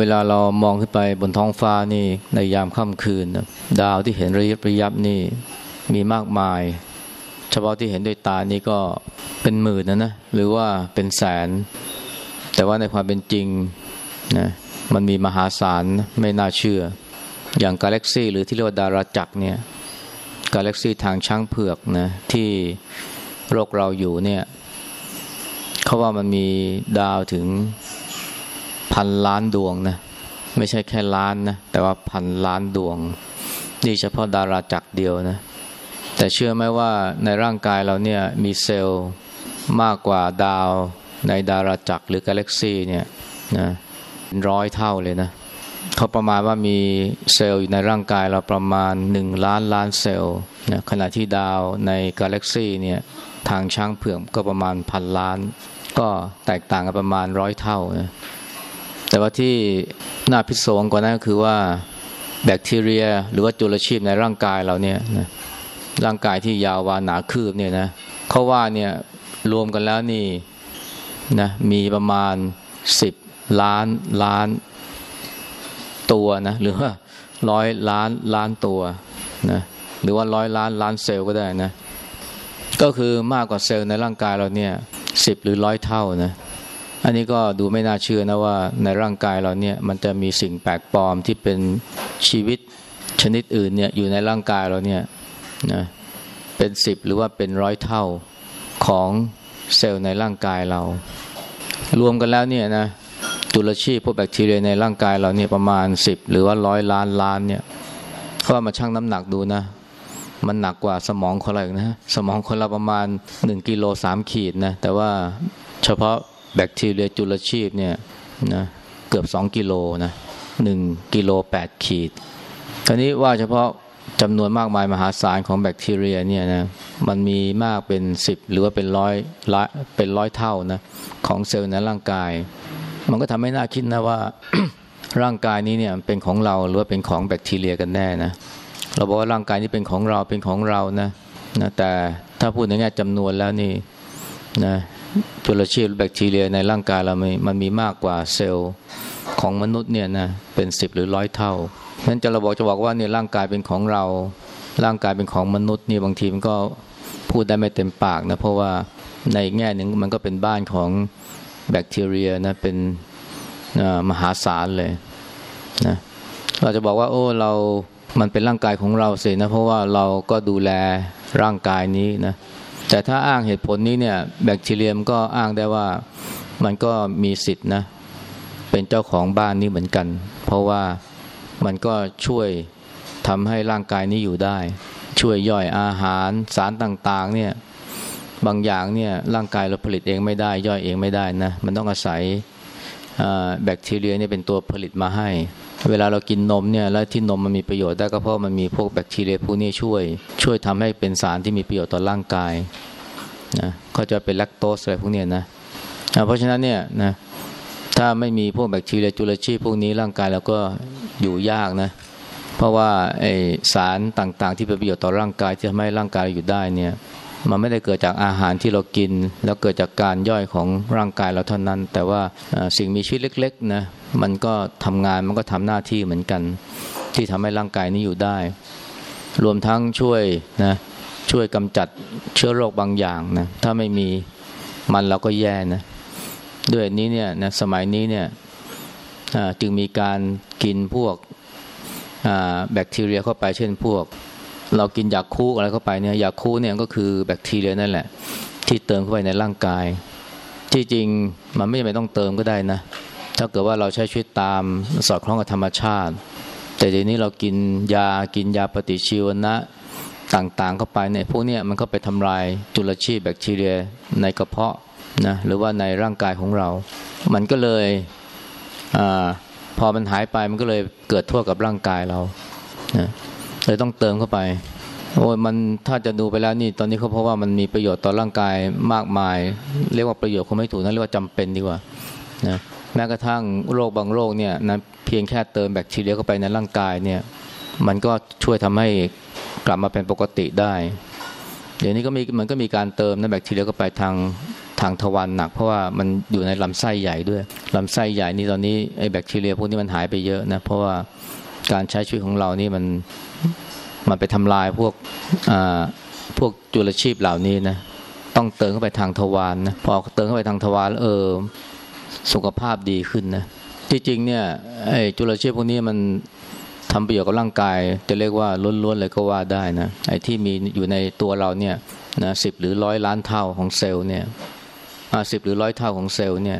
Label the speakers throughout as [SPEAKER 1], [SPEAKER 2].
[SPEAKER 1] เวลาเรามองขึ้นไปบนท้องฟ้านี่ในยามค่ำคืนดาวที่เห็นระยิบระยับนี่มีมากมาย เฉพาะที่เห็นด้วยตานี่ก็เป็นหมื่นนะนะหรือว่าเป็นแสน แต่ว่าในความเป็นจริงนะมันมีมหาศาลไม่น่าเชื่อ อย่างกาแล็กซี่หรือที่เรียกว่าดาราจักรเนี่ยกาแล็กซี่ทางช้างเผือกนะที่โลกเราอยู่เนี่ยเขาว่ามันมีดาวถึง พันล้านดวงนะไม่ใช่แค่ล้านนะแต่ว่าพันล้านดวงนี่เฉพาะดาราจักรเดียวนะแต่เชื่อไหมว่าในร่างกายเราเนี่ยมีเซลล์มากกว่าดาวในดาราจักรหรือกาแล็กซี่เนี่ยนะร้อยเท่าเลยนะเขาประมาณว่ามีเซลล์อยู่ในร่างกายเราประมาณหนึ่งล้านล้านเซลล์นะขณะที่ดาวในกาแล็กซี่เนี่ยทางช้างเผือกก็ประมาณพันล้าน ก็แตกต่างกันประมาณร้อยเท่านะ แต่ว่าที่น่าพิศวงกว่านั้นก็คือว่าแบคทีเรีย หรือว่าจุลชีพในร่างกายเราเนี่ยนะร่างกายที่ยาววาหนาคืบเนี่ยนะเขาว่าเนี่ยรวมกันแล้วนี่นะมีประมาณสิบล้านล้านตัวนะหรือว่าร้อยล้านล้านตัวนะหรือว่าร้อยล้านล้านเซลล์ก็ได้นะ ก็คือมากกว่าเซลล์ในร่างกายเราเนี่ยสิบหรือร้อยเท่านะ อันนี้ก็ดูไม่น่าเชื่อนะว่าในร่างกายเราเนี่ยมันจะมีสิ่งแปลกปลอมที่เป็นชีวิตชนิดอื่นเนี่ยอยู่ในร่างกายเราเนี่ยนะเป็นสิบหรือว่าเป็นร้อยเท่าของเซลล์ในร่างกายเรา รวมกันแล้วเนี่ยนะจุลชีพพวกแบคทีเรียในร่างกายเราเนี่ยประมาณสิบหรือว่าร้อยล้านล้านเนี่ยเขามาชั่งน้ำหนักดูนะ มันหนักกว่าสมองคนเราอีกนะสมองคนเราประมาณหนึ่งกิโลสามขีดนะแต่ว่าเฉพาะ แบคทีเรียจุลชีพเนี่ยนะเกือบสองกิโลนะหนึ่งกิโลแปดขีดทีนี้ว่าเฉพาะจำนวนมากมายมหาศาลของแบคทีเรียเนี่ยนะมันมีมากเป็นสิบหรือว่าเป็นร้อยเป็นร้อยเท่านะของเซลล์ในร่างกาย มันก็ทำให้น่าคิดนะว่าร่างกายนี้เนี่ยเป็นของเราหรือว่าเป็นของแบคทีเรียกันแน่นะเราบอกว่าร่างกายนี้เป็นของเราเป็นของเรานะนะแต่ถ้าพูดในแง่จำนวนแล้วนี่นะ จุลชีพแบคทีเรียในร่างกายเรามันมีมากกว่าเซลล์ของมนุษย์เนี่ยนะเป็นสิบหรือร้อยเท่านั้นจะเราบอกจะบอกว่าเนี่ยร่างกายเป็นของเรา ร่างกายเป็นของมนุษย์นี่บางทีมันก็พูดได้ไม่เต็มปากนะเพราะว่าในแง่หนึ่งมันก็เป็นบ้านของแบคทีเรียนะเป็นมหาศาลเลยนะเราจะบอกว่า โอ้เรา มันเป็นร่างกายของเราสินะเพราะว่าเราก็ดูแลร่างกายนี้นะ แต่ถ้าอ้างเหตุผลนี้เนี่ยแบคทีเรียมก็อ้างได้ว่ามันก็มีสิทธินะ เป็นเจ้าของบ้านนี้เหมือนกัน เพราะว่ามันก็ช่วยทำให้ร่างกายนี้อยู่ได้ ช่วยย่อยอาหารสารต่างๆเนี่ยบางอย่างเนี่ยร่างกายเราผลิตเองไม่ได้ ย่อยเองไม่ได้นะ มันต้องอาศัยแบคทีเรียเนี่ยเป็นตัวผลิตมาให้ เวลาเรากินนมเนี่ยแล้วที่นมมันมีประโยชน์ได้ก็เพราะมันมีพวกแบคทีเรียพวกนี้ช่วย ช่วยทำให้เป็นสารที่มีประโยชน์ต่อร่างกายนะก็จะเป็นแลคโตสอะไรพวกนี้นะเพราะฉะนั้นเนี่ยนะถ้าไม่มีพวกแบคทีเรียจุลชีพพวกนี้ร่างกายเราก็อยู่ยากนะเพราะว่าไอสารต่างๆ ที่เป็นประโยชน์ต่อร่างกายที่ทำให้ร่างกายอยู่ได้เนี่ย มันไม่ได้เกิดจากอาหารที่เรากิน แล้วเกิดจากการย่อยของร่างกายเราเท่านั้น แต่ว่าสิ่งมีชีวิตเล็กๆนะมันก็ทำงานมันก็ทำหน้าที่เหมือนกัน ที่ทำให้ร่างกายนี้อยู่ได้ รวมทั้งช่วยนะช่วยกำจัดเชื้อโรคบางอย่างนะถ้าไม่มีมันเราก็แย่นะด้วยนี้เนี่ยนะสมัยนี้เนี่ยจึงมีการกินพวกแบคทีเรียเข้าไปเช่นพวก เรากินยาคูอะไรเข้าไปเนี่ยยาคูเนี่ยก็คือแบคทีเรียนั่นแหละ ที่เติมเข้าไปในร่างกาย ที่จริงมันไม่จำเป็นต้องเติมก็ได้นะถ้าเกิดว่าเราใช้ชีวิตตามสอดคล้องกับธรรมชาติ แต่เดี๋ยวนี้เรากินยากินยาปฏิชีวนะต่างๆเข้าไปเนี่ยพวกนี้มันก็ไปทำลายจุลชีพแบคทีเรียในกระเพาะนะหรือว่าในร่างกายของเรา มันก็เลยอพอมันหายไปมันก็เลยเกิดทั่วกับร่างกายเรานะ เลยต้องเติมเข้าไป โอ้ยมันถ้าจะดูไปแล้วนี่ตอนนี้เขาเพราะว่ามันมีประโยชน์ต่อร่างกายมากมาย เรียกว่าประโยชน์คงไม่ถูกนะเรียกว่าจำเป็นดีกว่านะแม้กระทั่งโรคบางโรคเนี่ยนะเพียงแค่เติมแบคทีเรียเข้าไปในร่างกายเนี่ยมันก็ช่วยทำให้กลับมาเป็นปกติได้เดี๋ยวนี้ก็มีมันก็มีการเติมนะแบคทีเรียเข้าไปทางทางทวารหนัก เพราะว่ามันอยู่ในลำไส้ใหญ่ด้วยลำไส้ใหญ่นี่ตอนนี้ไอ้แบคทีเรียพวกนี้มันหายไปเยอะนะเพราะว่า การใช้ชีวิตของเรานี่มันมันไปทำลายพวกพวกจุลชีพเหล่านี้นะต้องเติมเข้าไปทางทวารนนะพอเติมเข้าไปทางทวารเออสุขภาพดีขึ้นนะที่จริงเนี่ยไอ้จุลชีพพวกนี้มันทำประโยชน์กับร่างกาย จะเรียกว่าล้วนๆเลยก็ว่าได้นะไอ้ที่มีอยู่ในตัวเราเนี่ยนะสิบหรือร้อยล้านเท่าของเซลล์เนี่ยสิบหรือร้อยเท่าของเซลล์เนี่ย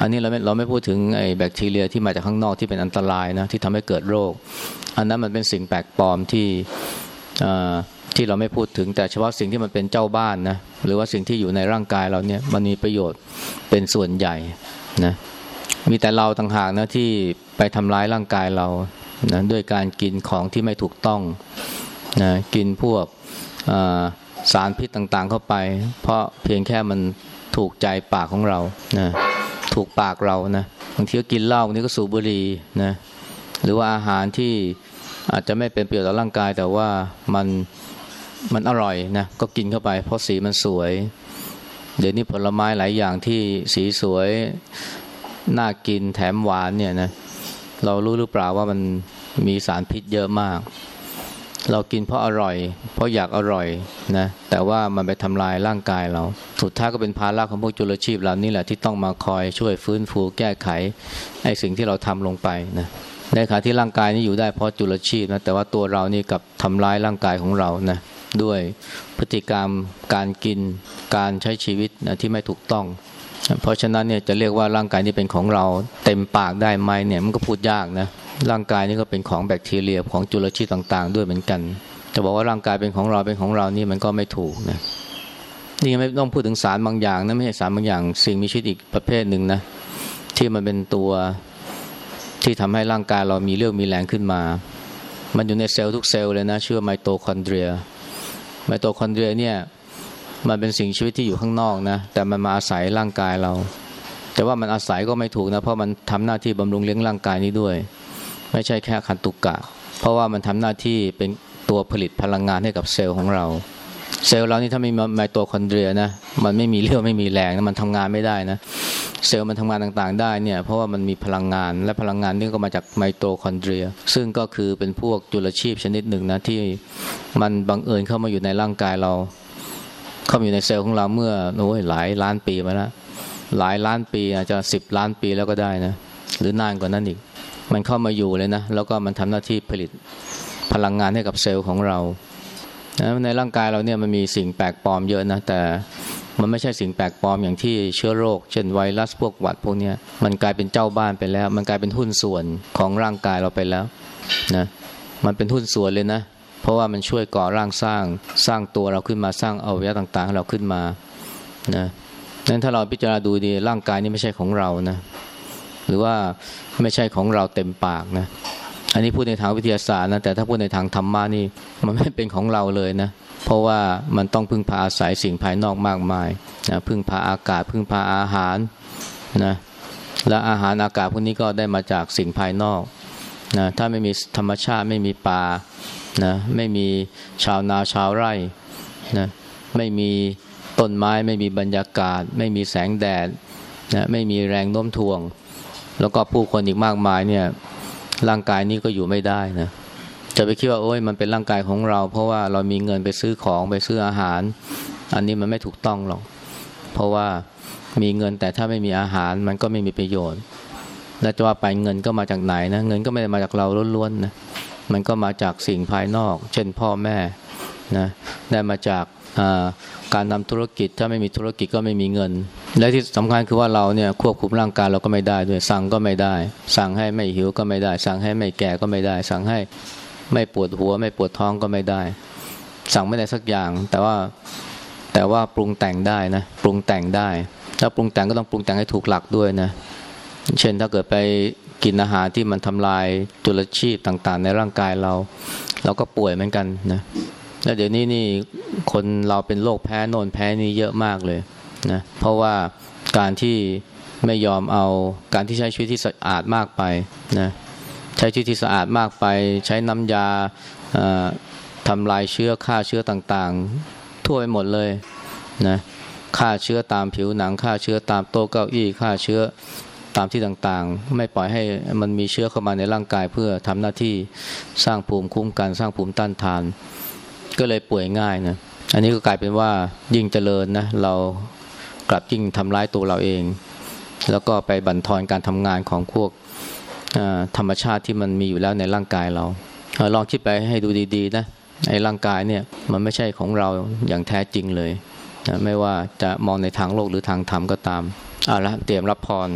[SPEAKER 1] อันนี้เราไม่เราไม่พูดถึงไอ้แบคทีเรียที่มาจากข้างนอกที่เป็นอันตรายนะที่ทำให้เกิดโรค อันนั้นมันเป็นสิ่งแปลกปลอมที่ที่เราไม่พูดถึงแต่เฉพาะสิ่งที่มันเป็นเจ้าบ้านนะหรือว่าสิ่งที่อยู่ในร่างกายเราเนี่ยมันมีประโยชน์เป็นส่วนใหญ่นะมีแต่เราต่างหากนะที่ไปทำร้ายร่างกายเรานะด้วยการกินของที่ไม่ถูกต้องนะกินพวกสารพิษต่างๆเข้าไป เพราะเพียงแค่มันถูกใจปากของเรานะ ถูกปากเรานะบางทีก็กินเหล้าบางทีก็สูบบุหรี่นะหรือว่าอาหารที่อาจจะไม่เป็นประโยชน์ต่อร่างกาย แต่ว่ามันมันอร่อยนะก็กินเข้าไปเพราะสีมันสวย เดี๋ยวนี้ผลไม้หลายอย่างที่สีสวยน่ากินแถมหวานเนี่ยนะเรารู้หรือเปล่าว่ามันมีสารพิษเยอะมาก เรากินเพราะอร่อย เพราะอยากอร่อยนะแต่ว่ามันไปทำลายร่างกายเรา สุดท้ายก็เป็นภาระของพวกจุลชีพเรานี่แหละที่ต้องมาคอยช่วยฟื้นฟูแก้ไขไอ้สิ่งที่เราทำลงไปนะในขณะที่ร่างกายนี้อยู่ได้เพราะจุลชีพนะแต่ว่าตัวเรานี่กับทำร้ายร่างกายของเรานะด้วยพฤติกรรมการกินการใช้ชีวิตนะที่ไม่ถูกต้อง เพราะฉะนั้นเนี่ยจะเรียกว่าร่างกายนี้เป็นของเราเต็มปากได้ไหมเนี่ยมันก็พูดยากนะร่างกายนี้ก็เป็นของแบคทีเรียของจุลชีพต่าง ๆ ด้วยเหมือนกันจะบอกว่าร่างกายเป็นของเราเป็นของเรานี่มันก็ไม่ถูกนะนี่ไม่ต้องพูดถึงสารบางอย่างนะไม่ใช่สารบางอย่าง สิ่งมีชีวิตอีกประเภทหนึ่งนะที่มันเป็นตัวที่ทำให้ร่างกายเรามีเรื่องมีแรงขึ้นมา มันอยู่ในเซลล์ทุกเซลล์เลยนะชื่อไมโตคอนเดรียไมโตคอนเดรียเนี่ย มันเป็นสิ่งชีวิตที่อยู่ข้างนอกนะ แต่มันมาอาศัยร่างกายเรา แต่ว่ามันอาศัยก็ไม่ถูกนะ เพราะมันทำหน้าที่บำรุงเลี้ยงร่างกายนี้ด้วย ไม่ใช่แค่อาคันตุกะ เพราะว่ามันทำหน้าที่เป็นตัวผลิตพลังงานให้กับเซลล์ของเรา เซลล์เรานี่ถ้าไม่มีไมโตคอนเดรียนะ มันไม่มีเรี่ยวไม่มีแรงนะมันทำงานไม่ได้นะ เซลล์มันทำงานต่างๆ ได้เนี่ย เพราะว่ามันมีพลังงาน และพลังงานนี่ก็มาจากไมโตคอนเดรีย ซึ่งก็คือเป็นพวกจุลชีพชนิดหนึ่งนะที่มันบังเอิญเข้ามาอยู่ในร่างกายเรา เข้ามาอยู่ในเซลล์ของเราเมื่อโอ้ยหลายล้านปีมาแล้วหลายล้านปีอาจจะสิบล้านปีแล้วก็ได้นะหรือนานกว่านั้นอีก มันเข้ามาอยู่เลยนะ แล้วก็มันทำหน้าที่ผลิตพลังงานให้กับเซลล์ของเราในร่างกายเราเนี่ยมันมีสิ่งแปลกปลอมเยอะนะแต่มันไม่ใช่สิ่งแปลกปลอมอย่างที่เชื้อโรค เช่นไวรัสพวกหวัดพวกนี้มันกลายเป็นเจ้าบ้านไปแล้ว มันกลายเป็นหุ้นส่วนของร่างกายเราไปแล้วนะมันเป็นหุ้นส่วนเลยนะ เพราะว่ามันช่วยก่อร่างสร้างสร้างตัวเราขึ้นมาสร้างอวัยวะต่างๆให้เราขึ้นมานะนั้นถ้าเราพิจารณาดูดีร่างกายนี้ไม่ใช่ของเรานะหรือว่าไม่ใช่ของเราเต็มปากนะอันนี้พูดในทางวิทยาศาสตร์นะแต่ถ้าพูดในทางธรรมะนี่มันไม่เป็นของเราเลยนะเพราะว่ามันต้องพึ่งพาอาศัยสิ่งภายนอกมากมายนะพึ่งพาอากาศ พึ่งพาอาหารนะและอาหารอากาศพวกนี้ก็ได้มาจากสิ่งภายนอกนะถ้าไม่มีธรรมชาติไม่มีป่า นะไม่มีชาวนาชาวไร่นะไม่มีต้นไม้ไม่มีบรรยากาศ ไม่มีแสงแดดนะไม่มีแรงโน้มถ่วง แล้วก็ผู้คนอีกมากมายเนี่ยร่างกายนี้ก็อยู่ไม่ได้นะจะไปคิดว่าโอ้ยมันเป็นร่างกายของเรา เพราะว่าเรามีเงินไปซื้อของไปซื้ออาหาร อันนี้มันไม่ถูกต้องหรอก เพราะว่ามีเงินแต่ถ้าไม่มีอาหารมันก็ไม่มีประโยชน์ และจะว่าไปเงินก็มาจากไหนนะเงินก็ไม่ได้มาจากเราล้วนๆนะ มันก็มาจากสิ่งภายนอก เช่นพ่อแม่นะได้มาจากการทำธุรกิจถ้าไม่มีธุรกิจก็ไม่มีเงิน และที่สำคัญคือว่าเราเนี่ยควบคุมร่างกายเราก็ไม่ได้ด้วยสั่งก็ไม่ได้ สั่งให้ไม่หิวก็ไม่ได้ สั่งให้ไม่แก่ก็ไม่ได้ สั่งให้ไม่ปวดหัว ไม่ปวดท้องก็ไม่ได้ สั่งไม่ได้สักอย่าง แต่ว่าแต่ว่าปรุงแต่งได้นะปรุงแต่งได้ถ้าปรุงแต่งก็ต้องปรุงแต่งให้ถูกหลักด้วยนะเช่นถ้าเกิดไป กินอาหารที่มันทำลายจุลชีพต่างๆ ในร่างกายเรา เราก็ป่วยเหมือนกันนะแล้วเดี๋ยวนี้นี่คนเราเป็นโรคแพ้โน่นแพ้นี่เยอะมากเลยนะเพราะว่าการที่ไม่ยอมเอาการที่ใช้ชีวิตที่สะอาดมากไปนะใช้ชีวิตที่สะอาดมากไป ใช้น้ำยาทำลายเชื้อฆ่าเชื้อต่างๆ ทั่วไปหมดเลยนะฆ่าเชื้อตามผิวหนังฆ่าเชื้อตามโต๊ะเก้าอี้ฆ่าเชื้อ ตามที่ต่างๆ ไม่ปล่อยให้มันมีเชื้อเข้ามาในร่างกาย เพื่อทำหน้าที่สร้างภูมิคุ้มกันสร้างภูมิต้านทาน ก็เลยป่วยง่ายนะอันนี้ก็กลายเป็นว่ายิ่งเจริญนะเรากลับยิ่งทำร้ายตัวเราเอง แล้วก็ไปบั่นทอนการทำงานของพวกธรรมชาติที่มันมีอยู่แล้วในร่างกายเราลองคิดไปให้ดูดีๆนะไอ้ร่างกายเนี่ยมันไม่ใช่ของเราอย่างแท้จริงเลยนะไม่ว่าจะมองในทางโลกหรือทางธรรมก็ตามเอาละเตรียมรับพร